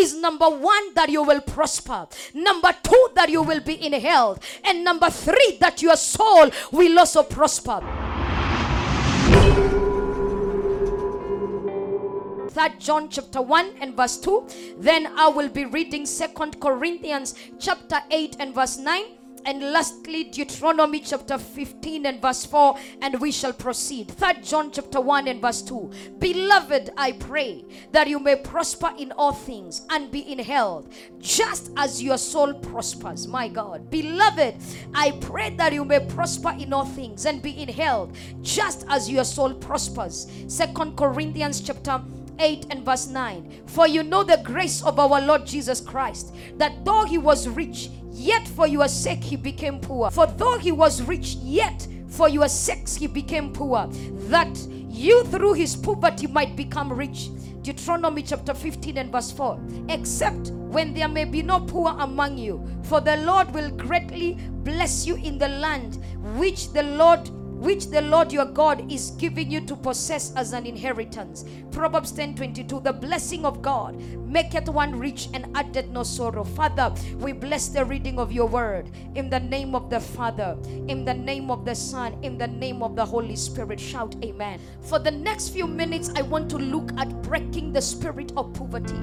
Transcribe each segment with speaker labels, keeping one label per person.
Speaker 1: is number one, that you will prosper. Number two, that you will be in health. And number three, that your soul will also prosper. Third John chapter 1 and verse 2. Then I will be reading Second Corinthians chapter 8 and verse 9. And lastly, Deuteronomy chapter 15 and verse 4, and we shall proceed. Third John chapter 1 and verse 2. Beloved, I pray that you may prosper in all things and be in health, just as your soul prospers. My God. Beloved, I pray that you may prosper in all things and be in health, just as your soul prospers. Second Corinthians chapter 8 and verse 9. For you know the grace of our Lord Jesus Christ, that though he was rich, yet for your sake he became poor. For though he was rich, yet for your sakes he became poor, that you through his poverty might become rich. Deuteronomy chapter 15 and verse 4. Except when there may be no poor among you, for the Lord will greatly bless you in the land which the Lord which the Lord your God is giving you to possess as an inheritance. Proverbs 10 22. The blessing of God maketh one rich and addeth no sorrow. Father, we bless the reading of your word in the name of the Father, in the name of the Son, in the name of the Holy Spirit. Shout amen. For the next few minutes, I want to look at breaking the spirit of poverty.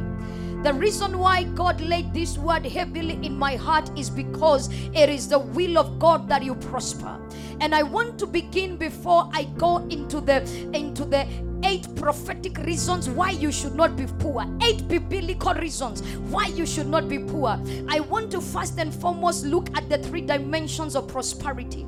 Speaker 1: The reason why God laid this word heavily in my heart is because it is the will of God that you prosper. And I want to begin before I go into the into the eight prophetic reasons why you should not be poor, eight biblical reasons why you should not be poor. I want to first and foremost look at the three dimensions of prosperity.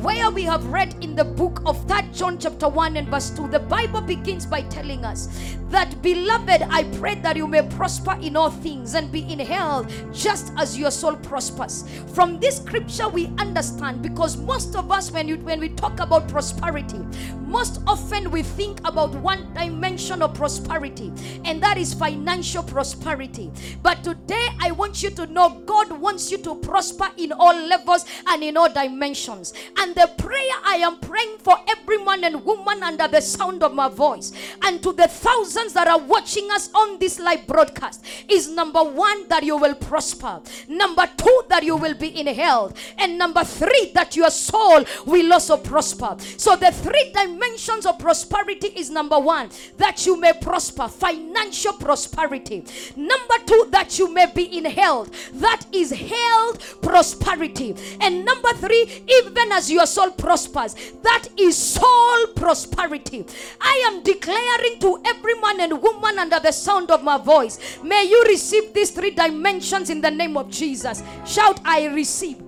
Speaker 1: Where we have read in the book of 3 John chapter 1 and verse 2, the Bible begins by telling us that beloved, I pray that you may prosper in all things and be in health just as your soul prospers. From this scripture we understand because most of us when you when we talk about prosperity, most often we think about one dimension of prosperity, and that is financial prosperity. But today, I want you to know God wants you to prosper in all levels and in all dimensions. And the prayer I am praying for every man and woman under the sound of my voice, and to the thousands that are watching us on this live broadcast, is number one, that you will prosper, number two, that you will be in health, and number three, that your soul will also prosper. So, the three dimensions of prosperity is number number one, that you may prosper, financial prosperity. Number two, that you may be in health, that is health prosperity. And number three, even as your soul prospers, that is soul prosperity. I am declaring to every man and woman under the sound of my voice, may you receive these three dimensions in the name of Jesus. Shout, I receive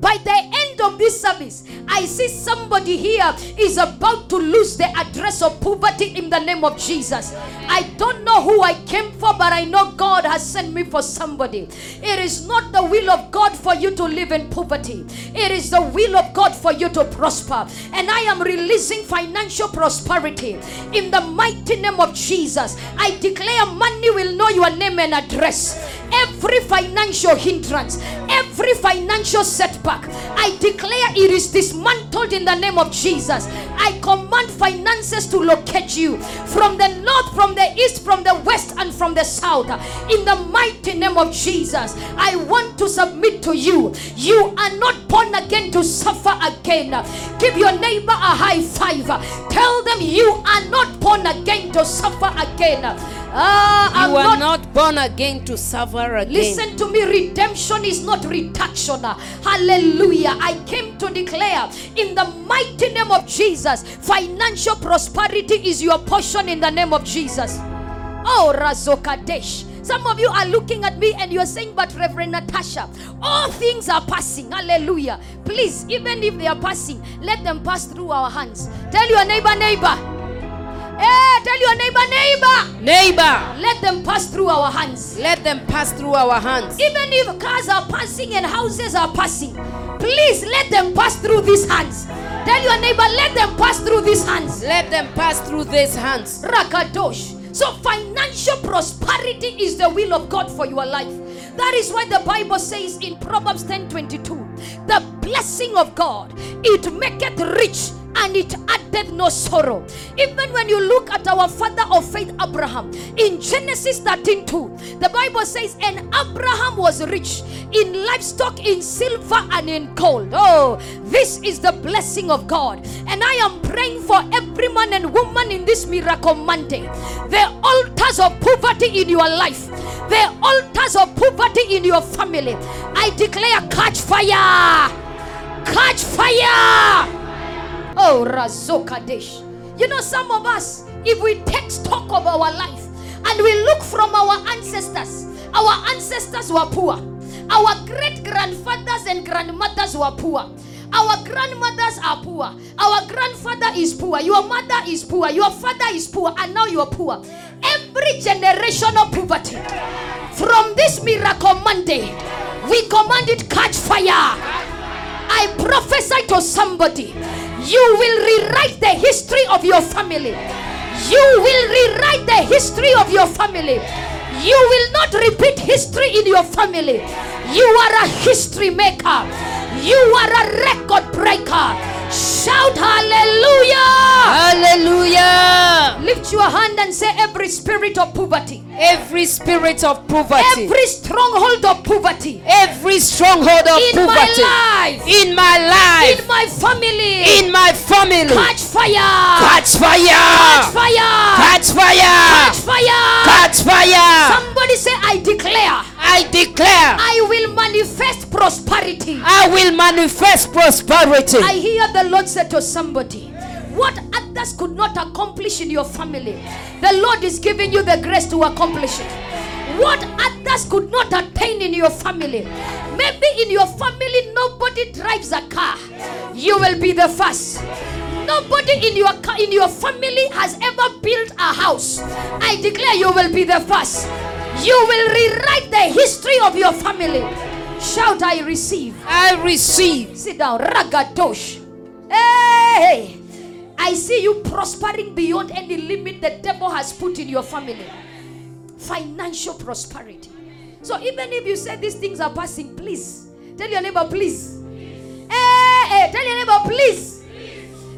Speaker 1: by the end of this service, I see somebody here is about to lose the address of poverty in the name of Jesus. I don't know who I came for, but I know God has sent me for somebody. It is not the will of God for you to live in poverty, it is the will of God for you to prosper. And I am releasing financial prosperity in the mighty name of Jesus. I declare money will know your name and address. Every financial hindrance, every financial setback I declare it is dismantled in the name of Jesus. I command finances to locate you from the north, from the east, from the west, and from the south. In the mighty name of Jesus, I want to submit to you. You are not born again to suffer again. Give your neighbor a high five. Tell them you are not born again to suffer again.
Speaker 2: Ah, you are not, not, born again to suffer again.
Speaker 1: Listen to me. Redemption is not reduction. Hallelujah. I came to declare in the mighty name of Jesus, financial prosperity is your portion in the name of Jesus. Oh, Razokadesh. Some of you are looking at me and you're saying, But Reverend Natasha, all things are passing. Hallelujah. Please, even if they are passing, let them pass through our hands. Tell your neighbor, neighbor. Hey, tell your neighbor, neighbor.
Speaker 2: Neighbor.
Speaker 1: Let them pass through our hands.
Speaker 2: Let them pass through our hands.
Speaker 1: Even if cars are passing and houses are passing, please let them pass through these hands. Tell your neighbor, let them pass through these hands.
Speaker 2: Let them pass through these hands.
Speaker 1: Rakadosh. So financial prosperity is the will of God for your life. That is why the Bible says in Proverbs 10 22, the blessing of God, it maketh rich and it added no sorrow. Even when you look at our father of faith, Abraham, in Genesis 13 2, the Bible says, And Abraham was rich in livestock, in silver, and in gold. Oh, this is the blessing of God. And I am praying for every man and woman in this miracle Monday. The altars of poverty in your life, the altars of poverty in your family, I declare catch fire! Catch fire! Oh, Razokadesh. You know, some of us, if we take stock of our life and we look from our ancestors, our ancestors were poor. Our great grandfathers and grandmothers were poor. Our grandmothers are poor. Our grandfather is poor. Your mother is poor. Your father is poor. And now you're poor. Every generation of poverty. From this miracle Monday, we command it catch fire. I prophesy to somebody. You will rewrite the history of your family. You will rewrite the history of your family. You will not repeat history in your family. You are a history maker. You are a record breaker. Shout hallelujah.
Speaker 2: Hallelujah.
Speaker 1: Lift your hand and say, Every spirit of poverty,
Speaker 2: Every spirit of poverty,
Speaker 1: every stronghold of poverty
Speaker 2: every stronghold of
Speaker 1: in my
Speaker 2: poverty
Speaker 1: life,
Speaker 2: in my life,
Speaker 1: in my family,
Speaker 2: in my family,
Speaker 1: catch fire.
Speaker 2: catch fire.
Speaker 1: Catch
Speaker 2: fire,
Speaker 1: fire.
Speaker 2: catch fire,
Speaker 1: Catch fire.
Speaker 2: catch fire.
Speaker 1: Somebody say, I declare,
Speaker 2: I declare
Speaker 1: I will manifest prosperity.
Speaker 2: I will manifest prosperity.
Speaker 1: I hear the Lord say to somebody, what others could not accomplish in your family, the Lord is giving you the grace to accomplish it. What others could not attain in your family, maybe in your family nobody drives a car, you will be the first. Nobody in your in your family has ever built a house. I declare you will be the first. You will rewrite the history of your family. Shout, I receive.
Speaker 2: I receive.
Speaker 1: Sit down, Ragadosh. Hey, I see you prospering beyond any limit the devil has put in your family. Financial prosperity. So even if you say these things are passing, please tell your neighbor, please. Hey, hey, tell your neighbor, please.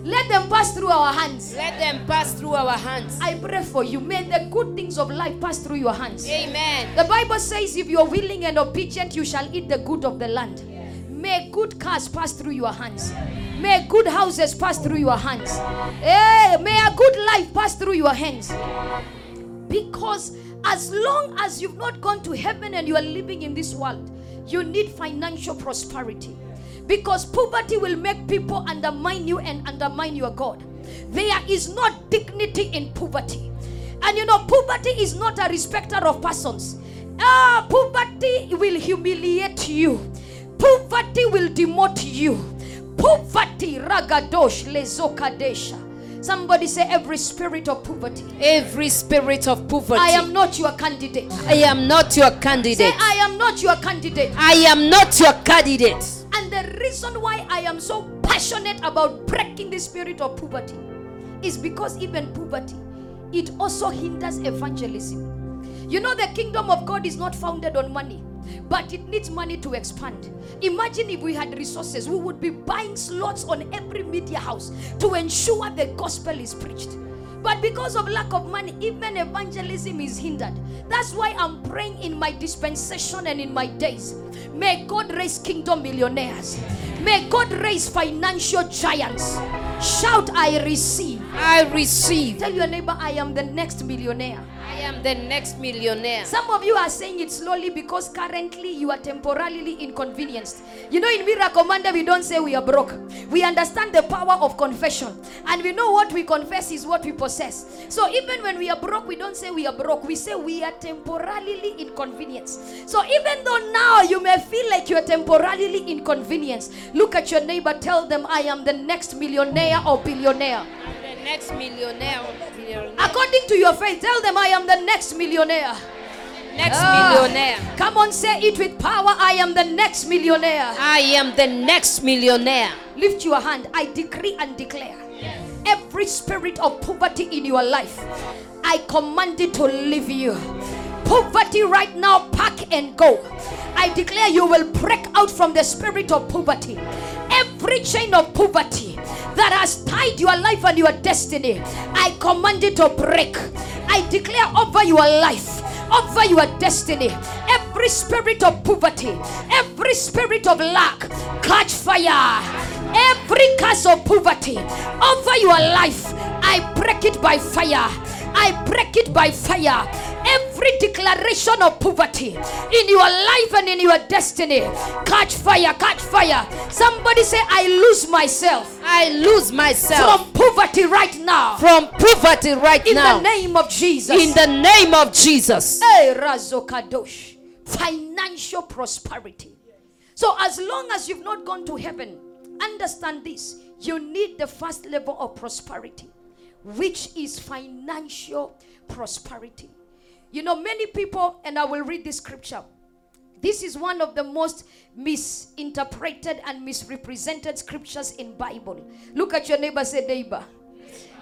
Speaker 1: Let them pass through our hands.
Speaker 2: Let them pass through our hands.
Speaker 1: I pray for you. May the good things of life pass through your hands.
Speaker 2: Amen.
Speaker 1: The Bible says, if you're willing and obedient, you shall eat the good of the land. May good cars pass through your hands. May good houses pass through your hands. Hey, may a good life pass through your hands. Because as long as you've not gone to heaven and you are living in this world, you need financial prosperity. Because poverty will make people undermine you and undermine your God. There is no dignity in poverty. And you know, poverty is not a respecter of persons. Ah, poverty will humiliate you. Poverty will demote you. Poverty, ragadosh, lezokadesha. Somebody say, every spirit of poverty.
Speaker 2: Every spirit of poverty.
Speaker 1: I am not your candidate.
Speaker 2: I am not your candidate. Say.
Speaker 1: I am not your candidate.
Speaker 2: I am not your candidate.
Speaker 1: And the reason why I am so passionate about breaking the spirit of poverty is because even poverty, it also hinders evangelism. You know, the kingdom of God is not founded on money, but it needs money to expand. Imagine if we had resources, we would be buying slots on every media house to ensure the gospel is preached. But because of lack of money, even evangelism is hindered. That's why I'm praying in my dispensation and in my days. May God raise kingdom millionaires. May God raise financial giants. Shout, I receive.
Speaker 2: I receive.
Speaker 1: Tell your neighbor, I am the next millionaire.
Speaker 2: I am the next millionaire.
Speaker 1: Some of you are saying it slowly because currently you are temporarily inconvenienced. You know, in Miracle Monday, we don't say we are broke. We understand the power of confession. And we know what we confess is what we possess. So even when we are broke, we don't say we are broke. We say we are temporarily inconvenienced. So even though now you may feel like you are temporarily inconvenienced, look at your neighbor, tell them, I am the next millionaire or billionaire.
Speaker 2: Next millionaire. or.
Speaker 1: According to your faith, tell them, I am the next millionaire.
Speaker 2: Next
Speaker 1: Ah.
Speaker 2: millionaire.
Speaker 1: Come on, say it with power. I am the next millionaire.
Speaker 2: I am the next millionaire.
Speaker 1: Lift your hand. I decree and declare every spirit of poverty in your life, I command it to leave you. Poverty right now, pack and go. I declare you will break out from the spirit of poverty. Every chain of poverty that has tied your life and your destiny, I command it to break. I declare over your life, over your destiny, every spirit of poverty, every spirit of lack, catch fire. Every curse of poverty over your life, I break it by fire. I break it by fire. Every declaration of poverty in your life and in your destiny, catch fire, catch fire. Somebody say, I lose myself
Speaker 2: I lose myself
Speaker 1: from poverty right now.
Speaker 2: from poverty right
Speaker 1: In
Speaker 2: now.
Speaker 1: In the name of Jesus.
Speaker 2: In the name of Jesus.
Speaker 1: Hey, Razo Kadosh. Financial prosperity. So, as long as you've not gone to heaven, understand this. You need the first level of prosperity, which is financial prosperity. You know, many people, and I will read this scripture. This is one of the most misinterpreted and misrepresented scriptures in Bible. Look at your neighbor, say, neighbor.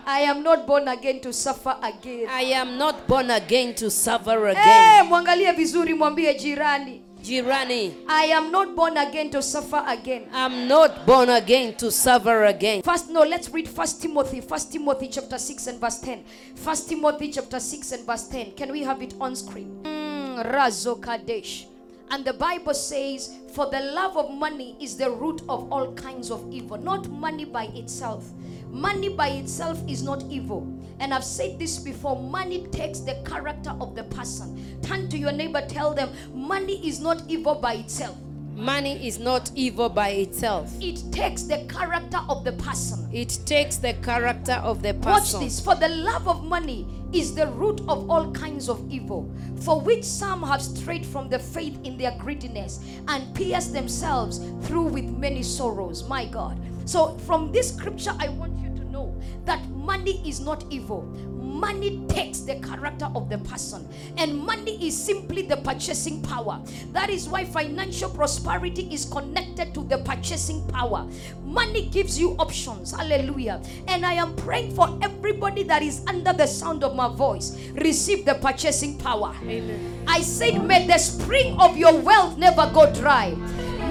Speaker 1: I am not born again to suffer again.
Speaker 2: I am not born again to suffer again.
Speaker 1: mwangalie vizuri mwambie jirani
Speaker 2: Jirani,
Speaker 1: i am not born again to suffer again.
Speaker 2: I'm not born again to suffer again.
Speaker 1: first no let's read first timothy first timothy chapter 6 and verse 10 first timothy chapter 6 and verse 10 can we have it on screen? Mm, razo kadesh. And the bible says for the love of money is the root of all kinds of evil not money by itself money by itself is not evil and i've said this before money takes the character of the person turn to your neighbor tell them money is not evil by itself
Speaker 2: Money is not evil by itself.
Speaker 1: it takes the character of the person
Speaker 2: It takes the character of the person.
Speaker 1: Watch this. For the love of money is the root of all kinds of evil, for which some have strayed from the faith in their greediness and pierced themselves through with many sorrows. My God. So, from this scripture, I want you to know that money is not evil. Money takes the character of the person, and money is simply the purchasing power. That is why financial prosperity is connected to the purchasing power. Money gives you options. Hallelujah. And I am praying for everybody that is under the sound of my voice. Receive the purchasing power.
Speaker 2: Amen.
Speaker 1: I said, May the spring of your wealth never go dry.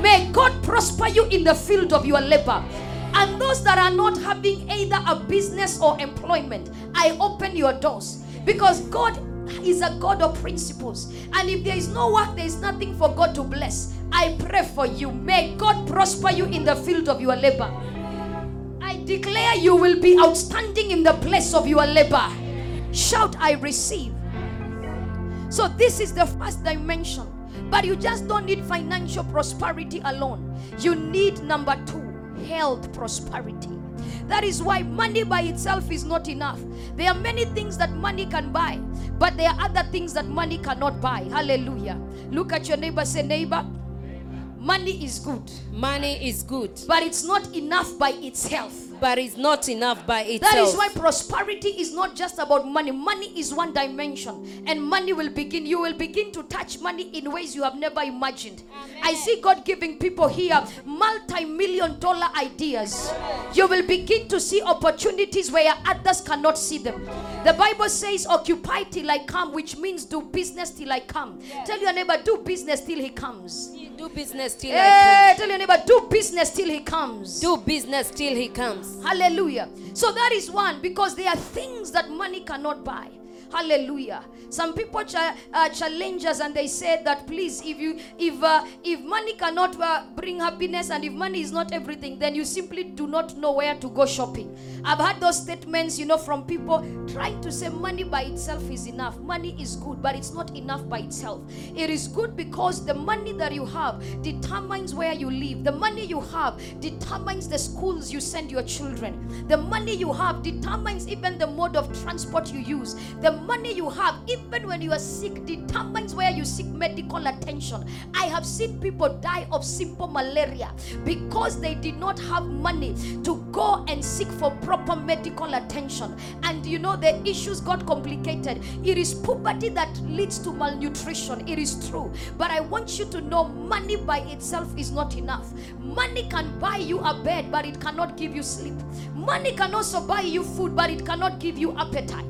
Speaker 1: May God prosper you in the field of your labor. And those that are not having either a business or employment, I open your doors because God is a God of principles. And if there is no work, there is nothing for God to bless. I pray for you. May God prosper you in the field of your labor. I declare you will be outstanding in the place of your labor. Shout, I receive. So, this is the first dimension. But you just don't need financial prosperity alone. You need number two, health prosperity. That is why money by itself is not enough. There are many things that money can buy, but there are other things that money cannot buy. Hallelujah. Look at your neighbor, say, neighbor, money is good,
Speaker 2: Money is good,
Speaker 1: but it's not enough by itself.
Speaker 2: But it's not enough by itself.
Speaker 1: That is why prosperity is not just about money. Money is one dimension, and money will begin. You will begin to touch money in ways you have never imagined. I see God giving people here multi million dollar ideas. You will begin to see opportunities where others cannot see them. The Bible says, Occupy till I come, which means do business till I come. Tell your neighbor, do business till he comes.
Speaker 2: Do business till I
Speaker 1: Hey, tell your neighbor, do business till he comes.
Speaker 2: Do business till he comes.
Speaker 1: Hallelujah. So that is one because there are things that money cannot buy. Hallelujah. Some people cha- uh, challenge us and they say that please, if you if uh, if money cannot uh, bring happiness and if money is not everything, then you simply do not know where to go shopping. I've had those statements, you know, from people trying to say money by itself is enough. Money is good, but it's not enough by itself. It is good because the money that you have determines where you live. The money you have determines the schools you send your children. The money you have determines even the mode of transport you use. The money you have, even when you are sick, determines where you seek medical attention. I have seen people die of simple malaria because they did not have money to go and seek for proper medical attention. And you know, the issues got complicated. It is poverty that leads to malnutrition. It is true. But I want you to know money by itself is not enough. Money can buy you a bed, but it cannot give you sleep. Money can also buy you food, but it cannot give you appetite.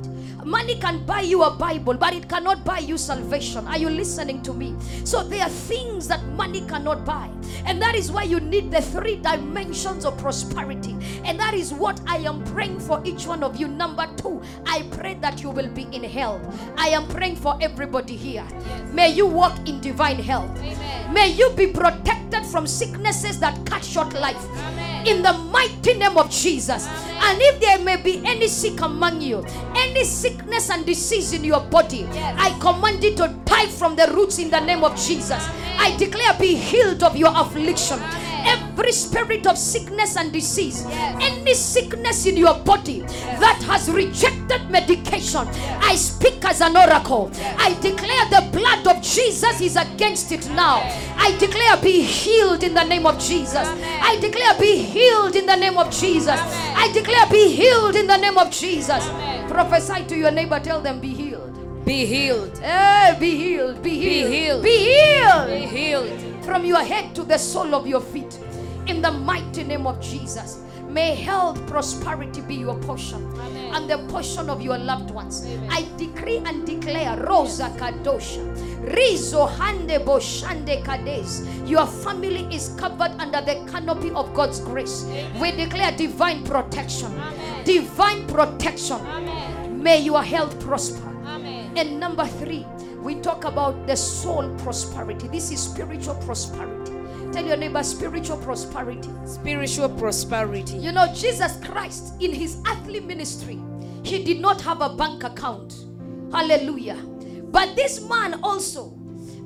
Speaker 1: Money can buy you a Bible, but it cannot buy you salvation. Are you listening to me? So there are things that money cannot buy. And that is why you need the three dimensions of prosperity. And that is what I am praying for each one of you. Number two, I pray that you will be in health. I am praying for everybody here. May you walk in divine health.
Speaker 2: Amen.
Speaker 1: May you be protected from sicknesses that cut short life.
Speaker 2: Amen.
Speaker 1: In the mighty name of Jesus. And if there may be any sick among you, any sickness and disease in your body,
Speaker 2: Yes.
Speaker 1: I command it to die from the roots in the name of Jesus. I declare be healed of your affliction. Every spirit of sickness and disease, any sickness in your body that has rejected medication, I speak as an oracle. I declare the blood of Jesus is against it now. I declare be healed in the name of Jesus. I declare be healed in the name of Jesus. I declare be healed in the name of Jesus. Prophesy to your neighbor, tell them be healed.
Speaker 2: Be healed.
Speaker 1: Hey, be healed, be healed,
Speaker 2: healed.
Speaker 1: be healed
Speaker 2: Be healed.
Speaker 1: From your head to the sole of your feet in the mighty name of Jesus. May health, prosperity be your portion
Speaker 2: Amen.
Speaker 1: and the portion of your loved ones.
Speaker 2: Amen.
Speaker 1: I decree and declare Rosa Kadosha, Rizo Hande Boshande Kades. Your family is covered under the canopy of God's grace. We declare divine protection,
Speaker 2: Amen.
Speaker 1: divine protection.
Speaker 2: Amen.
Speaker 1: May your health prosper.
Speaker 2: Amen.
Speaker 1: And number three, we talk about the soul prosperity. This is spiritual prosperity. Tell your neighbor spiritual prosperity.
Speaker 2: Spiritual prosperity.
Speaker 1: You know, Jesus Christ in his earthly ministry, he did not have a bank account. Hallelujah. But this man also,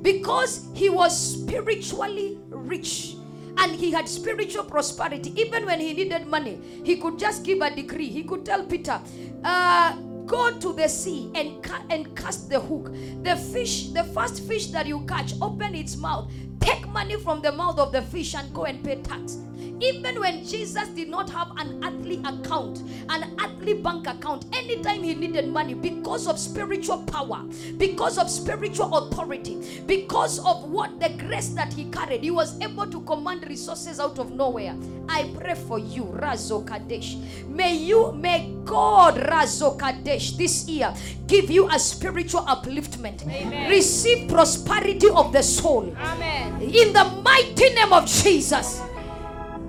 Speaker 1: because he was spiritually rich and he had spiritual prosperity, even when he needed money, he could just give a decree. He could tell Peter, uh, Go to the sea and, ca- and cast the hook. The fish, the first fish that you catch, open its mouth, take money from the mouth of the fish and go and pay tax. Even when Jesus did not have an earthly account, an earthly bank account, anytime he needed money, because of spiritual power, because of spiritual authority, because of what the grace that he carried, he was able to command resources out of nowhere. I pray for you, Razo Kadesh. May you, may God, Razo Kadesh, this year give you a spiritual upliftment.
Speaker 2: Amen.
Speaker 1: Receive prosperity of the soul.
Speaker 2: Amen.
Speaker 1: In the mighty name of Jesus.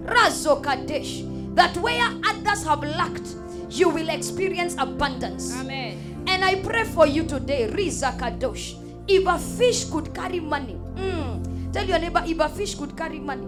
Speaker 1: Razo Kadesh. That where others have lacked, you will experience abundance.
Speaker 2: Amen.
Speaker 1: And I pray for you today, Riza Kadosh. If a fish could carry money, mm, tell your neighbor, if a fish could carry money,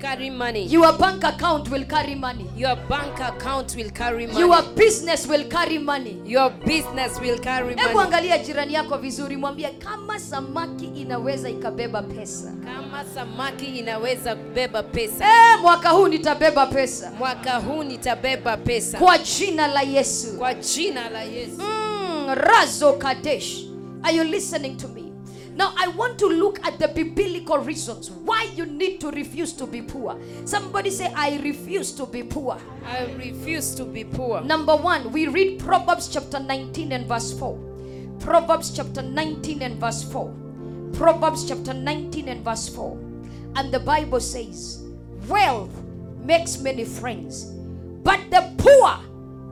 Speaker 2: carry money.
Speaker 1: your bank account will carry money.
Speaker 2: Your bank account will carry money.
Speaker 1: Your business will carry money.
Speaker 2: Your business will carry
Speaker 1: Hebu
Speaker 2: money.
Speaker 1: angalia jirani yako vizuri, mwambie kama samaki inaweza ikabeba pesa.
Speaker 2: Kama samaki inaweza kubeba pesa,
Speaker 1: Eh, mwaka huu nitabeba pesa
Speaker 2: mwaka huu nitabeba pesa
Speaker 1: kwa jina la Yesu.
Speaker 2: kwa jina la Yesu.
Speaker 1: Mm, Razo Kadesh. Are you listening to me? Now, I want to look at the biblical reasons why you need to refuse to be poor. Somebody say, I refuse to be poor.
Speaker 2: I refuse to be poor.
Speaker 1: Number one, we read Proverbs chapter 19 and verse 4. Proverbs chapter 19 and verse 4. Proverbs chapter 19 and verse 4. And the Bible says, Wealth makes many friends, but the poor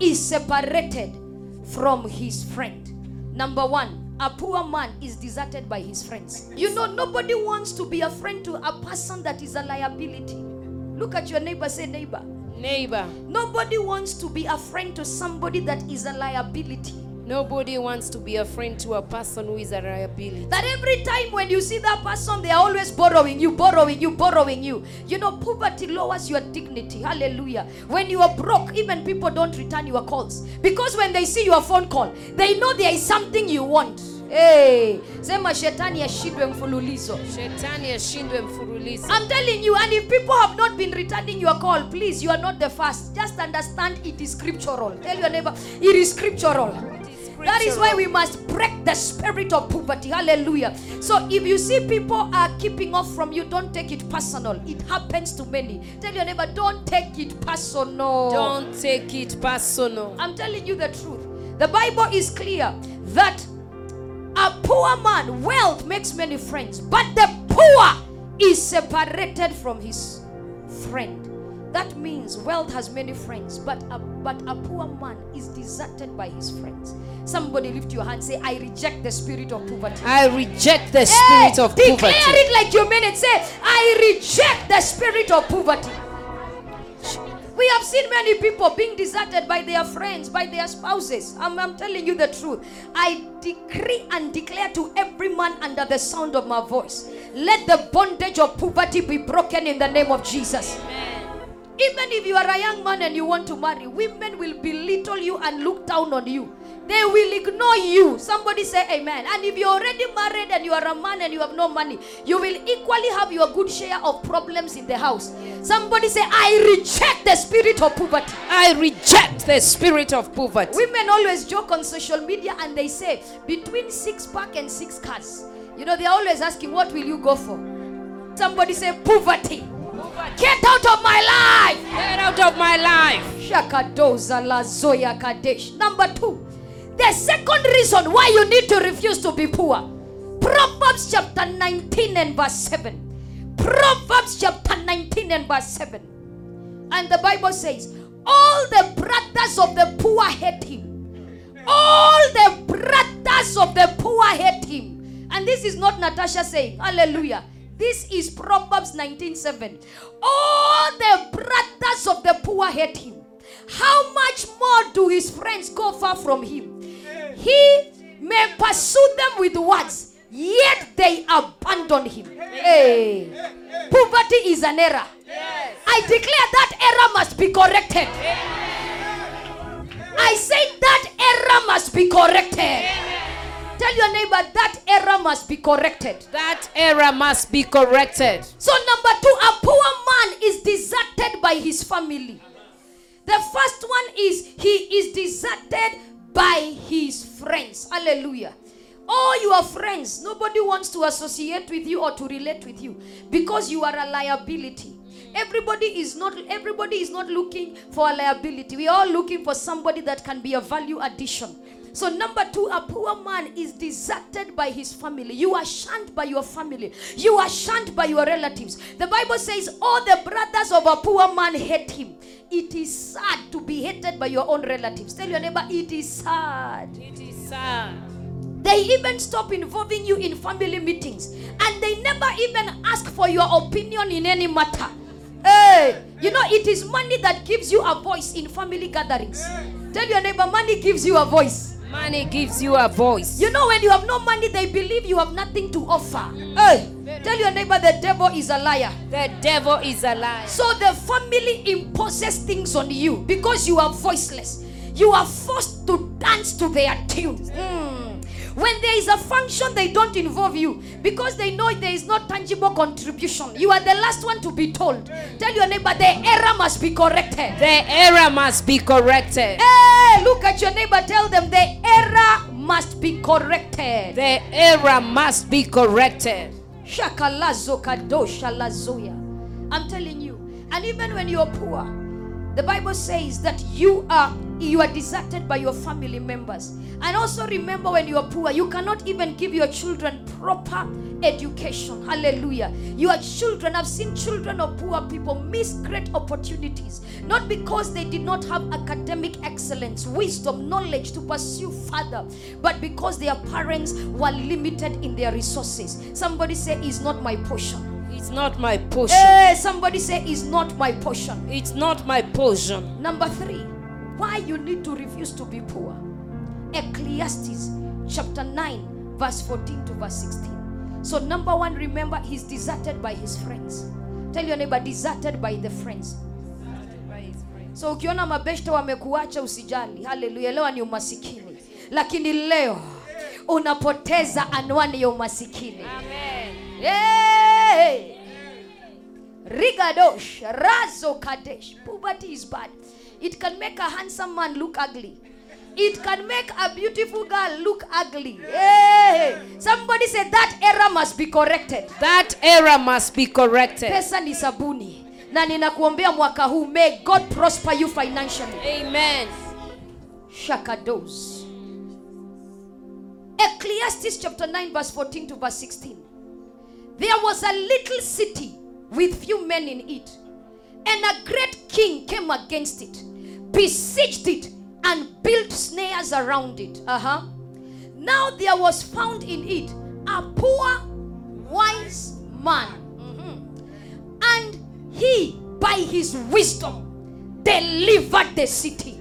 Speaker 1: is separated from his friend. Number one, a poor man is deserted by his friends. You know, nobody wants to be a friend to a person that is a liability. Look at your neighbor, say, neighbor.
Speaker 2: Neighbor,
Speaker 1: Nobody wants to be a friend to somebody that is a liability.
Speaker 2: Nobody wants to be a friend to a person who is a liability.
Speaker 1: That every time when you see that person, they are always borrowing you, borrowing you, borrowing you. You know, poverty lowers your dignity. Hallelujah. When you are broke, even people don't return your calls. Because when they see your phone call, they know there is something you want. Hey, sema shetani ashindwe mfululizo.
Speaker 2: Shetani ashindwe mfululizo.
Speaker 1: I'm telling you, and if people have not been returning your call, please, you are not the first. Just understand it is scriptural. Tell your neighbor, it is scriptural. That is why we must break the spirit of poverty. Hallelujah. So if you see people are keeping off from you, don't take it personal. It happens to many. Tell your neighbor, don't take it personal.
Speaker 2: Don't take it personal.
Speaker 1: I'm telling you the truth. The Bible is clear that a poor man, wealth makes many friends, but the poor is separated from his friend. That means wealth has many friends, but a, but a poor man is deserted by his friends. Somebody lift your hand, say, I reject the spirit of poverty.
Speaker 2: I reject the
Speaker 1: Hey,
Speaker 2: spirit of
Speaker 1: declare
Speaker 2: poverty.
Speaker 1: it like you mean it. Say, I reject the spirit of poverty. We have seen many people being deserted by their friends, by their spouses. I'm, I'm telling you the truth. I decree and declare to every man under the sound of my voice let the bondage of poverty be broken in the name of Jesus. Even if you are a young man and you want to marry, women will belittle you and look down on you. They will ignore you. Somebody say amen. And if you're already married and you are a man and you have no money, you will equally have your good share of problems in the house. Somebody say, I reject the spirit of poverty.
Speaker 2: I reject the spirit of poverty.
Speaker 1: Women always joke on social media and they say, between six pack and six cars. You know, they're always asking, what will you go for? Somebody say, poverty. Get out of my life.
Speaker 2: Get out of my life.
Speaker 1: Shakadoza la Zoya Kadesh. Number two, the second reason why you need to refuse to be poor. Proverbs chapter 19 and verse 7. Proverbs chapter 19 and verse 7. And the Bible says, All the brothers of the poor hate him. All the brothers of the poor hate him. And this is not Natasha saying, Hallelujah. This is Proverbs 19:7. All the brothers of the poor hate him. How much more do his friends go far from him? He may pursue them with words, yet they abandon him. Hey. Poverty is an error. I declare that error must be corrected. I say that error must be corrected. Tell your neighbor that error must be corrected.
Speaker 2: That error must be corrected.
Speaker 1: So, number two, a poor man is deserted by his family. The first one is he is deserted by his friends. Hallelujah. All your friends, nobody wants to associate with you or to relate with you because you are a liability. Everybody is not everybody is not looking for a liability. We are all looking for somebody that can be a value addition. So, number two, a poor man is deserted by his family. You are shunned by your family. You are shunned by your relatives. The Bible says, All the brothers of a poor man hate him. It is sad to be hated by your own relatives. Tell your neighbor, It is sad.
Speaker 2: It is sad.
Speaker 1: They even stop involving you in family meetings and they never even ask for your opinion in any matter. Hey, you know, it is money that gives you a voice in family gatherings. Tell your neighbor, money gives you a voice.
Speaker 2: Money gives you a voice.
Speaker 1: You know, when you have no money, they believe you have nothing to offer. Hey, tell your neighbor the devil is a liar.
Speaker 2: The devil is a liar.
Speaker 1: So the family imposes things on you because you are voiceless. You are forced to dance to their tunes. Mm. When there is a function, they don't involve you because they know there is no tangible contribution. You are the last one to be told. Tell your neighbor the error must be corrected.
Speaker 2: The error must be corrected.
Speaker 1: Hey, look at your neighbor. Tell them the error must be corrected.
Speaker 2: The error must be corrected.
Speaker 1: Shakalazo kadosha lazoya. I'm telling you. And even when you're poor, the Bible says that you are you are deserted by your family members. And also remember when you are poor, you cannot even give your children proper education. Hallelujah. Your children, I've seen children of poor people miss great opportunities, not because they did not have academic excellence, wisdom, knowledge to pursue further, but because their parents were limited in their resources. Somebody say, Is not my portion.
Speaker 2: It's not my portion.
Speaker 1: Hey, somebody say, It's not my portion.
Speaker 2: It's not my portion.
Speaker 1: Number three, why you need to refuse to be poor. Ecclesiastes chapter 9, verse 14 to verse 16. So, number one, remember he's deserted by his friends. Tell your neighbor, deserted by the friends. So ukiona mabeshte wamekuacha usijali. Haleluya, leo ni umasikini, lakini leo unapoteza anwani ya umasikini. Hey! Rigadosh, Razo Kadesh. Poverty is bad. It can make a handsome man look ugly. It can make a beautiful girl look ugly. Hey! Somebody said that error must be corrected.
Speaker 2: That error must be corrected.
Speaker 1: Pesa ni sabuni. Na ninakuombea mwaka huu may God prosper you financially.
Speaker 2: Amen.
Speaker 1: Shakados. Ecclesiastes chapter 9, verse 14 to verse 16. There was a little city with few men in it, and a great king came against it, besieged it, and built snares around it. Uh huh. Now there was found in it a poor, wise man. Mhm. And he, by his wisdom, delivered the city.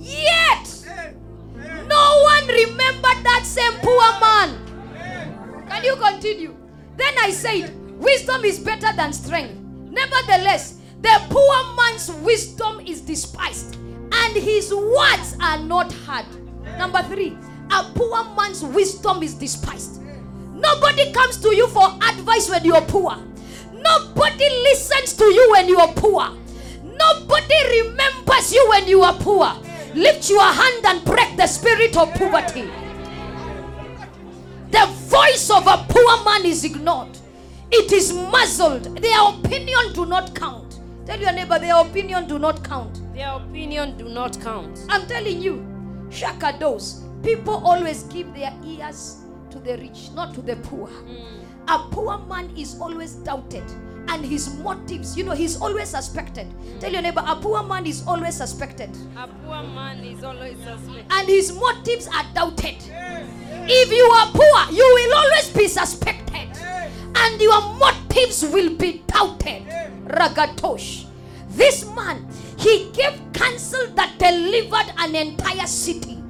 Speaker 1: Yet, no one remembered that same poor man. Can you continue? Then I said, Wisdom is better than strength. Nevertheless, the poor man's wisdom is despised, and his words are not heard. Number three, a poor man's wisdom is despised. Nobody comes to you for advice when you are poor. Nobody listens to you when you are poor. Nobody remembers you when you are poor. Lift your hand and break the spirit of poverty. The voice of a poor man is ignored. It is muzzled. Their opinion do not count. Tell your neighbor, their opinion do not count.
Speaker 2: Their opinion do not count.
Speaker 1: I'm telling you, shakados. People always give their ears to the rich, not to the poor. Hmm. A poor man is always doubted, and his motives, you know, he's always suspected. Hmm. Tell your neighbor, a poor man is always suspected,
Speaker 2: A poor man is always suspect.
Speaker 1: and his motives are doubted. If you are poor, you will always be suspected, and your motives will be doubted. Ragatosh. This man, he gave counsel that delivered an entire city,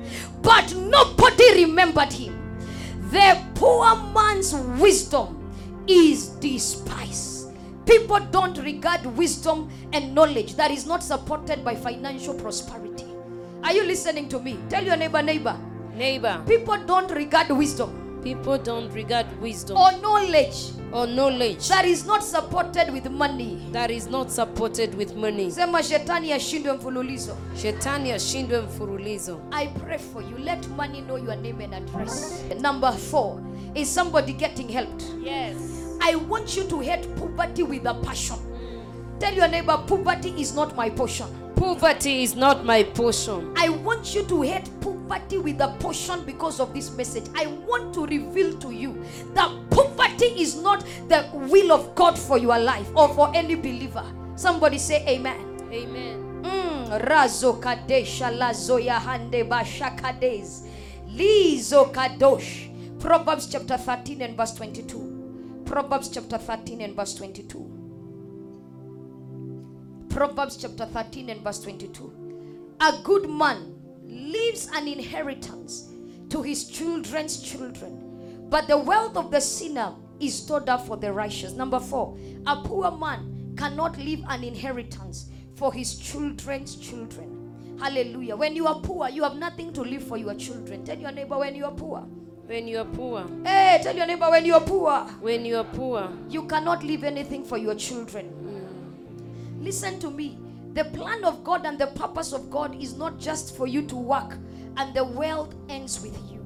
Speaker 1: but nobody remembered him. The poor man's wisdom is despised. People don't regard wisdom and knowledge that is not supported by financial prosperity. Are you listening to me? Tell your neighbor, neighbor.
Speaker 2: Neighbor,
Speaker 1: People don't regard wisdom
Speaker 2: people don't regard wisdom
Speaker 1: or knowledge
Speaker 2: or knowledge
Speaker 1: that is not supported with money.
Speaker 2: that is not supported with money.
Speaker 1: Sema shetani ashindwe mfululizo.
Speaker 2: Shetani ashindwe mfululizo.
Speaker 1: I pray for you. Let money know your name and address. Number four is somebody getting helped.
Speaker 2: Yes.
Speaker 1: I want you to hate poverty with a passion. Tell your neighbor, poverty is not my portion.
Speaker 2: Poverty is not my portion.
Speaker 1: I want you to hate poverty with a portion because of this message. I want to reveal to you that poverty is not the will of God for your life or for any believer. Somebody say amen.
Speaker 2: Amen.
Speaker 1: Mm, Razo kadesha lazoya hande bashakades. Lizo kadosh. Proverbs chapter 13 and verse 22. Proverbs chapter 13 and verse 22. Proverbs chapter 13 and verse 22. A good man leaves an inheritance to his children's children, but the wealth of the sinner is stored up for the righteous. Number four, a poor man cannot leave an inheritance for his children's children. Hallelujah. When you are poor, you have nothing to leave for your children. Tell your neighbor when you are poor.
Speaker 2: When you are poor,
Speaker 1: Hey, tell your neighbor when you are poor,
Speaker 2: when you are poor,
Speaker 1: you cannot leave anything for your children. Listen to me. The plan of God and the purpose of God is not just for you to work and the world ends with you.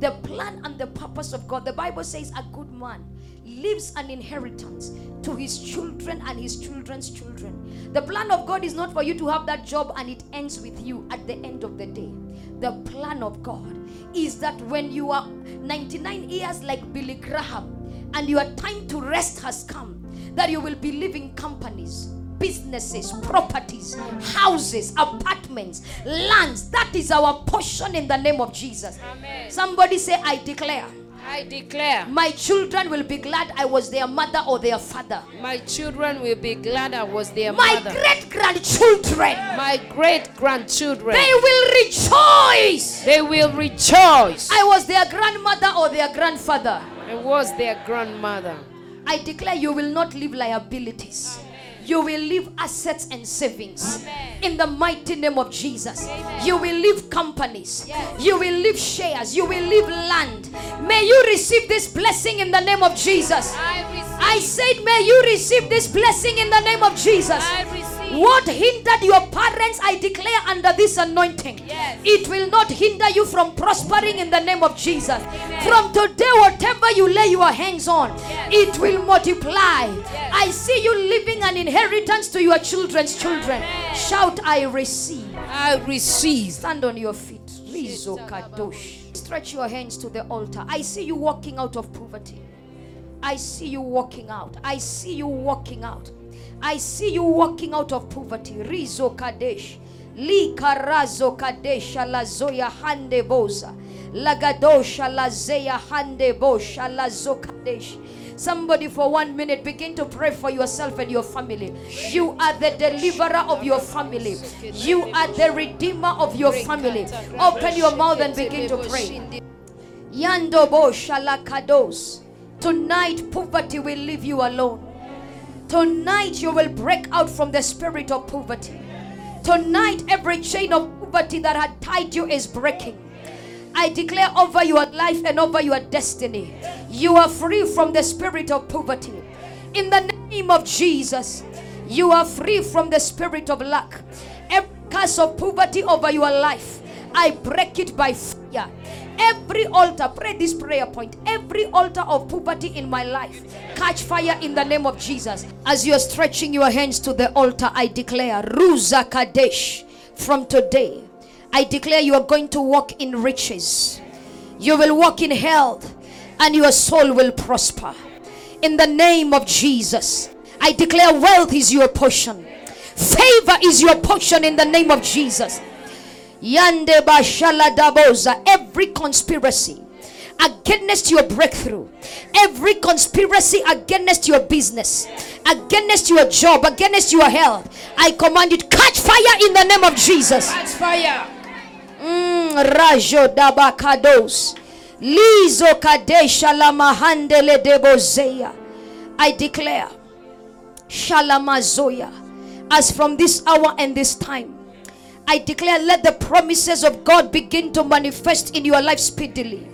Speaker 1: The plan and the purpose of God, the Bible says, a good man leaves an inheritance to his children and his children's children. The plan of God is not for you to have that job and it ends with you at the end of the day. The plan of God is that when you are 99 years like Billy Graham and your time to rest has come, that you will be living companies, businesses, properties, houses, apartments, lands. That is our portion in the name of Jesus.
Speaker 2: Amen.
Speaker 1: Somebody say, I declare,
Speaker 2: I declare
Speaker 1: my children will be glad I was their mother or their father.
Speaker 2: my children will be glad I was their
Speaker 1: My
Speaker 2: mother.
Speaker 1: My great grandchildren,
Speaker 2: my great grandchildren,
Speaker 1: they will rejoice.
Speaker 2: they will rejoice.
Speaker 1: I was their grandmother or their grandfather.
Speaker 2: I was their grandmother.
Speaker 1: I declare you will not leave liabilities. You will leave assets and savings in the mighty name of Jesus. You will leave companies. You will leave shares. You will leave land. May you receive this blessing in the name of Jesus.
Speaker 2: I.
Speaker 1: I said, May you receive this blessing in the name of Jesus. What hindered your parents, I declare under this anointing,
Speaker 2: Yes.
Speaker 1: it will not hinder you from prospering in the name of Jesus. From today, whatever you lay your hands on, it will multiply. I see you leaving an inheritance to your children's children. Shout, I receive.
Speaker 2: I receive.
Speaker 1: Stand on your feet. Rizo kadosh. Stretch your hands to the altar. I see you walking out of poverty. I see you walking out. I see you walking out. I see you walking out of poverty. Rizo Kadesh. Li Karazo Kadesha Lazoya Hande Boza. Lagadosha Lazeya Hande Bosha Lazo Kadesh. Somebody, for one minute, begin to pray for yourself and your family. You are the deliverer of your family, you are the redeemer of your family. Open your mouth and begin to pray. Yando Bosha Lakados. Tonight, poverty will leave you alone. Tonight, you will break out from the spirit of poverty. Tonight, every chain of poverty that had tied you is breaking. I declare over your life and over your destiny, you are free from the spirit of poverty. In the name of Jesus, you are free from the spirit of lack. Every curse of poverty over your life, I break it by fire. Every altar, pray this prayer point. Every altar of poverty in my life, catch fire in the name of Jesus. As you are stretching your hands to the altar, I declare, Ruza Kadesh, from today, I declare you are going to walk in riches. You will walk in health, and your soul will prosper. In the name of Jesus, I declare wealth is your portion. Favor is your portion in the name of Jesus. Yande bashala daboza. Every conspiracy against your breakthrough, every conspiracy against your business, against your job, against your health, I command it catch fire in the name of Jesus.
Speaker 2: Catch fire.
Speaker 1: Mm, Rajo dabakados. Lizo kadesha la mahandele debozeya. I declare shalamazoya as from this hour and this time I declare, let the promises of God begin to manifest in your life speedily.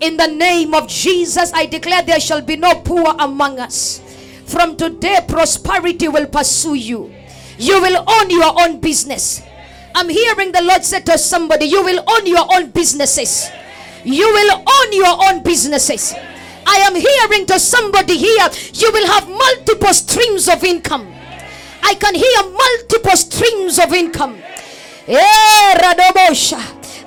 Speaker 1: In the name of Jesus, I declare there shall be no poor among us. From today, prosperity will pursue you. You will own your own business. I'm hearing the Lord say to somebody, You will own your own businesses. You will own your own businesses. I am hearing to somebody here, you will have multiple streams of income. I can hear multiple streams of income.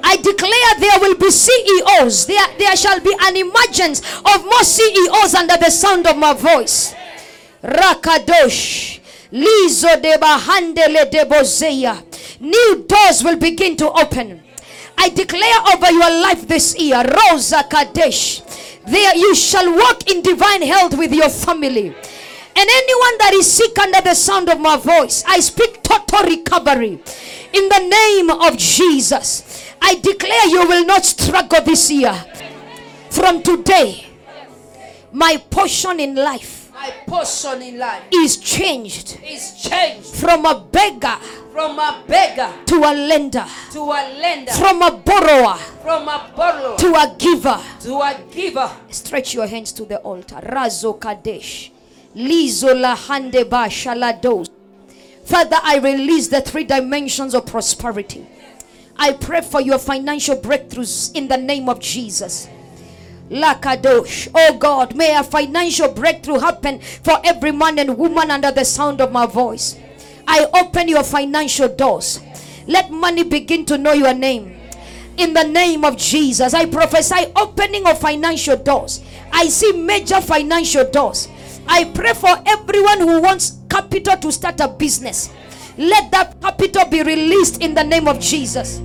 Speaker 1: I declare there will be CEOs. There, there shall be an emergence of more CEOs under the sound of my voice. Rakadosh. Lizo de bahandele de bozeya. New doors will begin to open. I declare over your life this year, Rosa Kadesh. There you shall walk in divine health with your family. And anyone that is sick under the sound of my voice, I speak total recovery. In the name of Jesus, I declare you will not struggle this year. From today, my portion in life
Speaker 2: My portion in life
Speaker 1: is changed
Speaker 2: is changed
Speaker 1: from a beggar
Speaker 2: from a beggar
Speaker 1: to a lender,
Speaker 2: to a lender,
Speaker 1: from a borrower
Speaker 2: from a borrower
Speaker 1: to a giver.
Speaker 2: to a giver.
Speaker 1: Stretch your hands to the altar. Razo Kadesh. Lizo Lahande Bashalados. Father, I release the three dimensions of prosperity. I pray for your financial breakthroughs in the name of Jesus. Lakadosh. Oh God, may a financial breakthrough happen for every man and woman under the sound of my voice. I open your financial doors. Let money begin to know your name. In the name of Jesus, I prophesy opening of financial doors. I see major financial doors. I pray for everyone who wants capital to start a business. Let that capital be released in the name of Jesus.